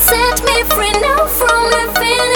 set me free now from infinity.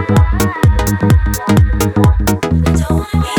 Don't wanna